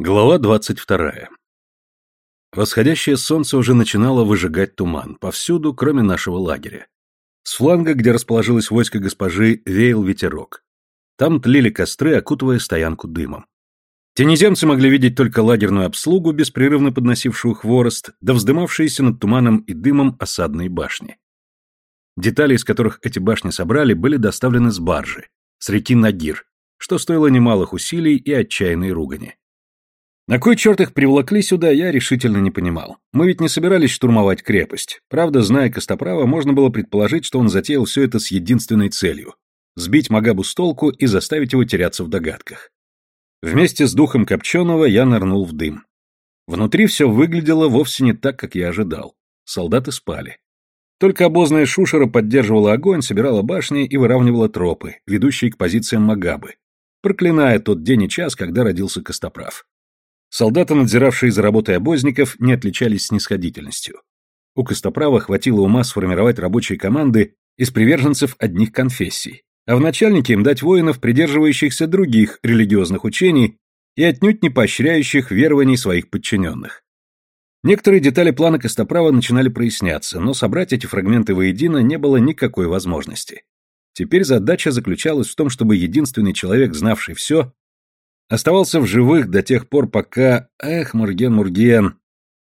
Глава двадцать вторая. Восходящее солнце уже начинало выжигать туман, повсюду, кроме нашего лагеря. С фланга, где расположилось войско госпожи, веял ветерок. Там тлели костры, окутывая стоянку дымом. Тенеземцы могли видеть только лагерную обслугу, беспрерывно подносившую хворост, да вздымавшиеся над туманом и дымом осадные башни. Детали, из которых эти башни собрали, были доставлены с баржи, с реки Нагир, что стоило немалых усилий и отчаянной ругани. На кой черт их приволокли сюда, я решительно не понимал. Мы ведь не собирались штурмовать крепость. Правда, зная Костоправа, можно было предположить, что он затеял все это с единственной целью — сбить Магабу с толку и заставить его теряться в догадках. Вместе с духом Копченого я нырнул в дым. Внутри все выглядело вовсе не так, как я ожидал. Солдаты спали. Только обозная шушера поддерживала огонь, собирала башни и выравнивала тропы, ведущие к позициям Магабы, проклиная тот день и час, когда родился Костоправ. Солдаты, надзиравшие за работой обозников, не отличались снисходительностью. У Костоправа хватило ума сформировать рабочие команды из приверженцев одних конфессий, а в начальнике им дать воинов, придерживающихся других религиозных учений и отнюдь не поощряющих верований своих подчиненных. Некоторые детали плана Костоправа начинали проясняться, но собрать эти фрагменты воедино не было никакой возможности. Теперь задача заключалась в том, чтобы единственный человек, знавший все, оставался в живых до тех пор, пока... Эх, Мурген, Мурген...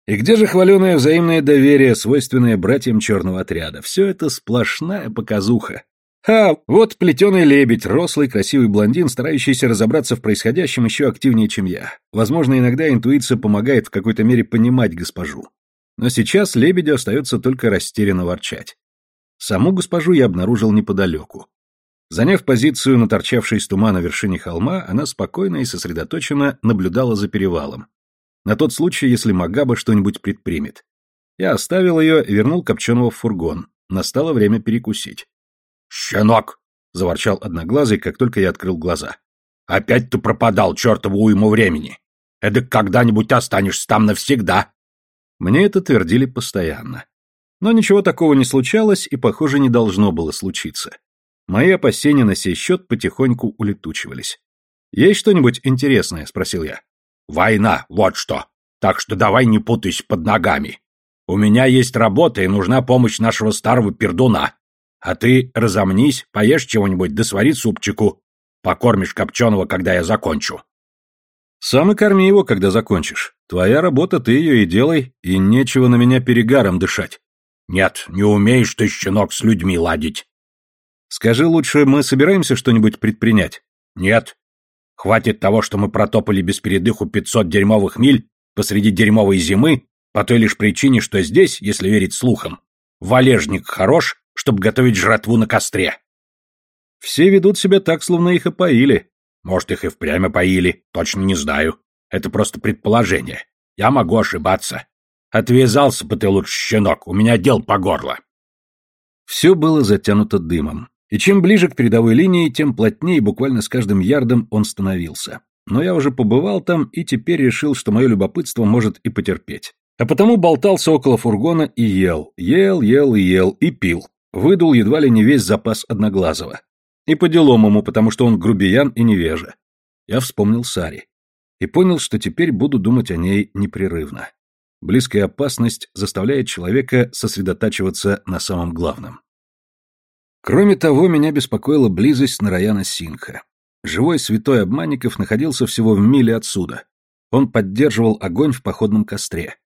И где же хваленое взаимное доверие, свойственное братьям черного отряда? Все это сплошная показуха. Ха, вот плетеный лебедь, рослый, красивый блондин, старающийся разобраться в происходящем еще активнее, чем я. Возможно, иногда интуиция помогает в какой-то мере понимать госпожу. Но сейчас лебедю остается только растерянно ворчать. Саму госпожу я обнаружил неподалеку. Заняв позицию на торчавшей из тумана вершине холма, она спокойно и сосредоточенно наблюдала за перевалом. На тот случай, если Магаба что-нибудь предпримет. Я оставил ее и вернул Копченого в фургон. Настало время перекусить. «Щенок!» — заворчал Одноглазый, как только я открыл глаза. «Опять ты пропадал, чертову уйму времени! Эдак когда-нибудь останешься там навсегда!» Мне это твердили постоянно. Но ничего такого не случалось и, похоже, не должно было случиться. Мои опасения на сей счет потихоньку улетучивались. «Есть что-нибудь интересное?» — спросил я. «Война, вот что. Так что давай не путайся под ногами. У меня есть работа и нужна помощь нашего старого пердуна. А ты разомнись, поешь чего-нибудь, да свари супчику. Покормишь копченого, когда я закончу». «Сам и корми его, когда закончишь. Твоя работа, ты ее и делай, и нечего на меня перегаром дышать». «Нет, не умеешь ты, щенок, с людьми ладить. Скажи лучше, мы собираемся что-нибудь предпринять? Нет. Хватит того, что мы протопали без передыху 500 дерьмовых миль посреди дерьмовой зимы, по той лишь причине, что здесь, если верить слухам, валежник хорош, чтобы готовить жратву на костре. Все ведут себя так, словно их и поили. Может, их и впрямь поили, точно не знаю. Это просто предположение. Я могу ошибаться. Отвязался бы ты лучше, щенок, у меня дел по горло. Все было затянуто дымом. И чем ближе к передовой линии, тем плотнее буквально с каждым ярдом он становился. Но я уже побывал там и теперь решил, что мое любопытство может и потерпеть. А потому болтался около фургона и ел, ел, ел и ел, и пил. Выдул едва ли не весь запас Одноглазого. И по делам ему, потому что он грубиян и невежа. Я вспомнил Сари. И понял, что теперь буду думать о ней непрерывно. Близкая опасность заставляет человека сосредотачиваться на самом главном. Кроме того, меня беспокоила близость Нараяна Синха. Живой святой обманников находился всего в миле отсюда. Он поддерживал огонь в походном костре.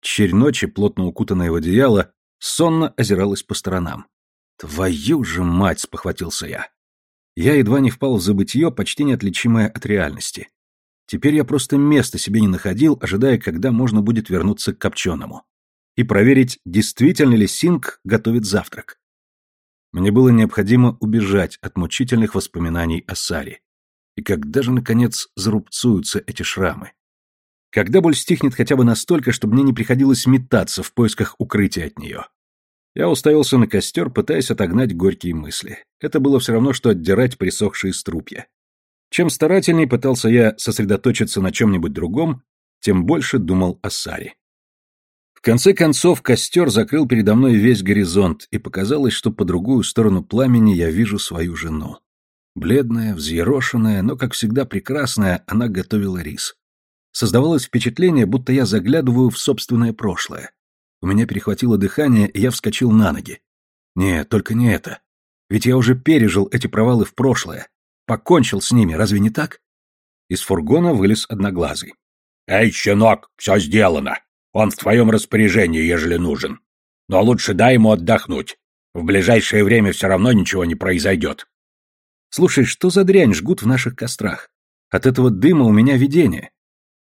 Черь ночи, плотно укутанная в одеяло, сонно озиралась по сторонам. «Твою же мать!» — спохватился я. Я едва не впал в забытье, почти неотличимое от реальности. Теперь я просто места себе не находил, ожидая, когда можно будет вернуться к Копченому. И проверить, действительно ли Синг готовит завтрак. Мне было необходимо убежать от мучительных воспоминаний о Саре. И когда же, наконец, зарубцуются эти шрамы? Когда боль стихнет хотя бы настолько, чтобы мне не приходилось метаться в поисках укрытия от нее? Я уставился на костер, пытаясь отогнать горькие мысли. Это было все равно, что отдирать присохшие струпья. Чем старательней пытался я сосредоточиться на чем-нибудь другом, тем больше думал о Саре конце концов, костер закрыл передо мной весь горизонт, и показалось, что по другую сторону пламени я вижу свою жену. Бледная, взъерошенная, но, как всегда, прекрасная, она готовила рис. Создавалось впечатление, будто я заглядываю в собственное прошлое. У меня перехватило дыхание, и я вскочил на ноги. Нет, только не это. Ведь я уже пережил эти провалы в прошлое. Покончил с ними, разве не так? Из фургона вылез одноглазый. «Эй, щенок, все сделано. Он в твоем распоряжении, ежели нужен. Но лучше дай ему отдохнуть. В ближайшее время все равно ничего не произойдет». «Слушай, что за дрянь жгут в наших кострах? От этого дыма у меня видение.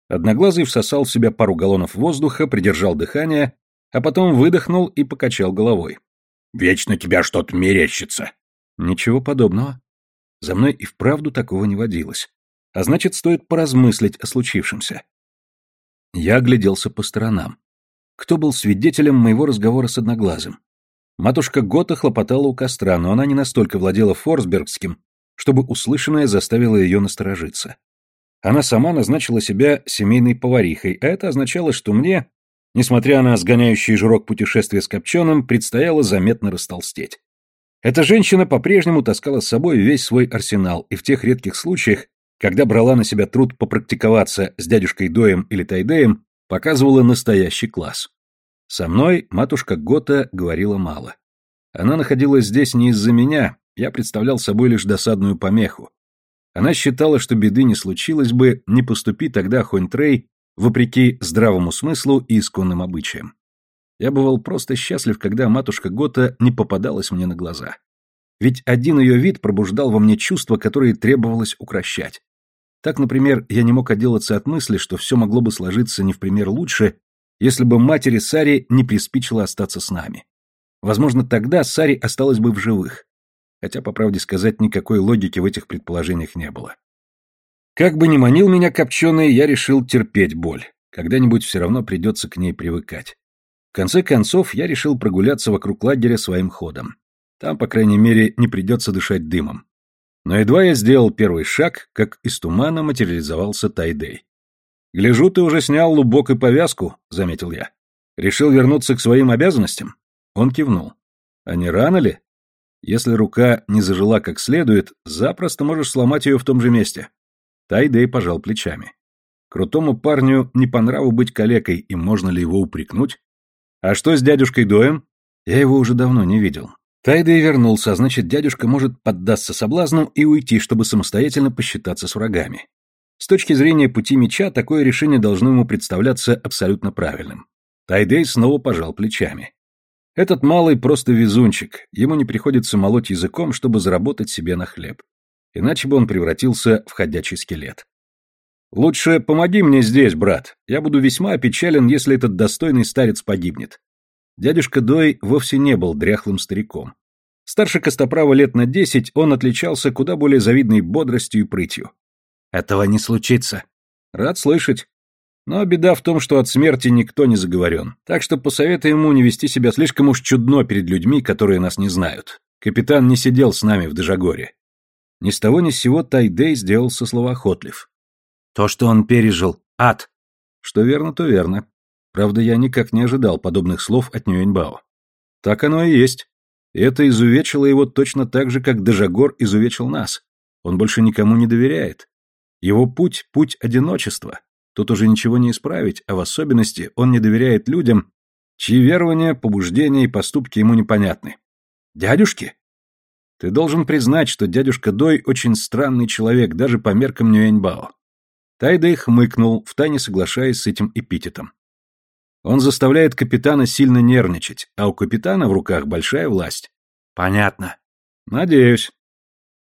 Одноглазый всосал в себя пару галлонов воздуха, придержал дыхание, а потом выдохнул и покачал головой. «Вечно тебя что-то мерещится». «Ничего подобного. За мной и вправду такого не водилось. А значит, стоит поразмыслить о случившемся». Я огляделся по сторонам. Кто был свидетелем моего разговора с Одноглазым? Матушка Гота хлопотала у костра, но она не настолько владела форсбергским, чтобы услышанное заставило ее насторожиться. Она сама назначила себя семейной поварихой, а это означало, что мне, несмотря на сгоняющий жирок путешествия с Копченым, предстояло заметно растолстеть. Эта женщина по-прежнему таскала с собой весь свой арсенал, и в тех редких случаях, когда брала на себя труд попрактиковаться с дядюшкой Доем или Тайдеем, показывала настоящий класс. Со мной матушка Гота говорила мало. Она находилась здесь не из-за меня, я представлял собой лишь досадную помеху. Она считала, что беды не случилось бы, не поступи тогда Хонь-Трей, вопреки здравому смыслу и исконным обычаям. Я бывал просто счастлив, когда матушка Гота не попадалась мне на глаза. Ведь один ее вид пробуждал во мне чувства, которые требовалось укращать. Так, например, я не мог отделаться от мысли, что все могло бы сложиться не в пример лучше, если бы матери Сари не приспичило остаться с нами. Возможно, тогда Сари осталась бы в живых хотя, по правде сказать, никакой логики в этих предположениях не было. Как бы ни манил меня копченый, я решил терпеть боль. Когда-нибудь все равно придется к ней привыкать. В конце концов, я решил прогуляться вокруг лагеря своим ходом. Там, по крайней мере, не придется дышать дымом. Но едва я сделал первый шаг, как из тумана материализовался Тайдей. «Гляжу, ты уже снял лубок и повязку», — заметил я. «Решил вернуться к своим обязанностям?» Он кивнул. «А не рано ли?» Если рука не зажила как следует, запросто можешь сломать ее в том же месте. Тайдей пожал плечами. Крутому парню не по нраву быть калекой, и можно ли его упрекнуть? А что с дядюшкой Доем? Я его уже давно не видел. Тайдей вернулся, а значит, дядюшка может поддаться соблазну и уйти, чтобы самостоятельно посчитаться с врагами. С точки зрения пути меча, такое решение должно ему представляться абсолютно правильным. Тайдей снова пожал плечами. Этот малый просто везунчик, ему не приходится молоть языком, чтобы заработать себе на хлеб. Иначе бы он превратился в ходячий скелет. «Лучше помоги мне здесь, брат. Я буду весьма опечален, если этот достойный старец погибнет». Дядюшка Дой вовсе не был дряхлым стариком. Старше Костоправа лет на десять он отличался куда более завидной бодростью и прытью. «Этого не случится». «Рад слышать. Но беда в том, что от смерти никто не заговорен. Так что посоветуй ему не вести себя слишком уж чудно перед людьми, которые нас не знают. Капитан не сидел с нами в Дежагоре. Ни с того ни с сего Тайдей сделался словоохотлив. То, что он пережил, ад. Что верно, то верно. Правда, я никак не ожидал подобных слов от Нюэньбао. Так оно и есть. Это изувечило его точно так же, как Дежагор изувечил нас. Он больше никому не доверяет. Его путь — путь одиночества. Тут уже ничего не исправить, а в особенности он не доверяет людям, чьи верования, побуждения и поступки ему непонятны. Дядюшки? Ты должен признать, что дядюшка Дой очень странный человек, даже по меркам Нюэньбао. Тайдэй хмыкнул, втайне соглашаясь с этим эпитетом. Он заставляет капитана сильно нервничать, а у капитана в руках большая власть. Понятно. Надеюсь.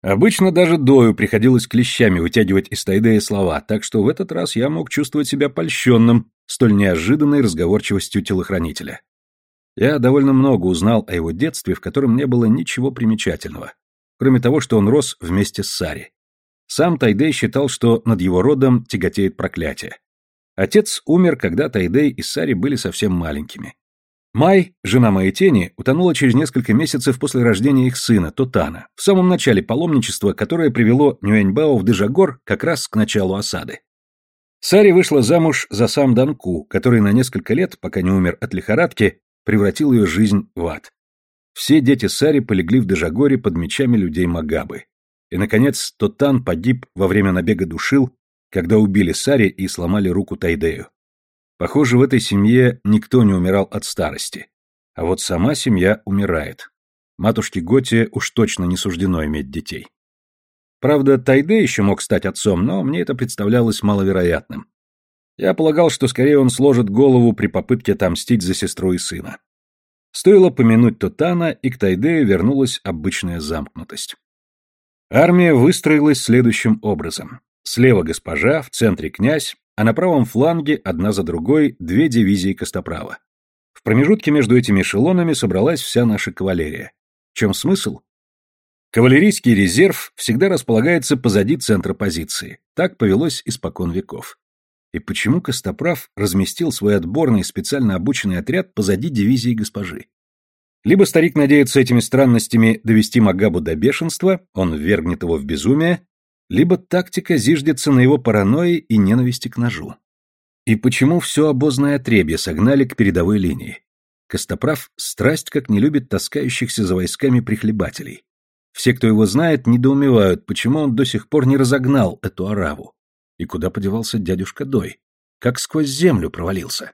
Обычно даже Дою приходилось клещами вытягивать из Тайдея слова, так что в этот раз я мог чувствовать себя польщенным столь неожиданной разговорчивостью телохранителя. Я довольно много узнал о его детстве, в котором не было ничего примечательного, кроме того, что он рос вместе с Сари. Сам Тайдей считал, что над его родом тяготеет проклятие. Отец умер, когда Тайдей и Сари были совсем маленькими. Май, жена моей тени, утонула через несколько месяцев после рождения их сына, Тотана, в самом начале паломничества, которое привело Нюэньбао в Дежагор как раз к началу осады. Сари вышла замуж за сам Данку, который на несколько лет, пока не умер от лихорадки, превратил ее жизнь в ад. Все дети Сари полегли в Дежагоре под мечами людей Магабы. И, наконец, Тотан погиб во время набега душил, когда убили Сари и сломали руку Тайдею. Похоже, в этой семье никто не умирал от старости. А вот сама семья умирает. Матушке Готе уж точно не суждено иметь детей. Правда, Тайде еще мог стать отцом, но мне это представлялось маловероятным. Я полагал, что скорее он сложит голову при попытке отомстить за сестру и сына. Стоило помянуть Тотана, и к Тайдею вернулась обычная замкнутость. Армия выстроилась следующим образом. Слева госпожа, в центре князь, а на правом фланге одна за другой две дивизии Костоправа. В промежутке между этими эшелонами собралась вся наша кавалерия. В чем смысл? Кавалерийский резерв всегда располагается позади центра позиции. Так повелось испокон веков. И почему Костоправ разместил свой отборный специально обученный отряд позади дивизии госпожи? Либо старик надеется этими странностями довести Магабу до бешенства, он ввергнет его в безумие, либо тактика зиждется на его паранойи и ненависти к ножу. И почему все обозное отребье согнали к передовой линии? Костоправ страсть как не любит таскающихся за войсками прихлебателей. Все, кто его знает, недоумевают, почему он до сих пор не разогнал эту ораву. И куда подевался дядюшка Дой? Как сквозь землю провалился.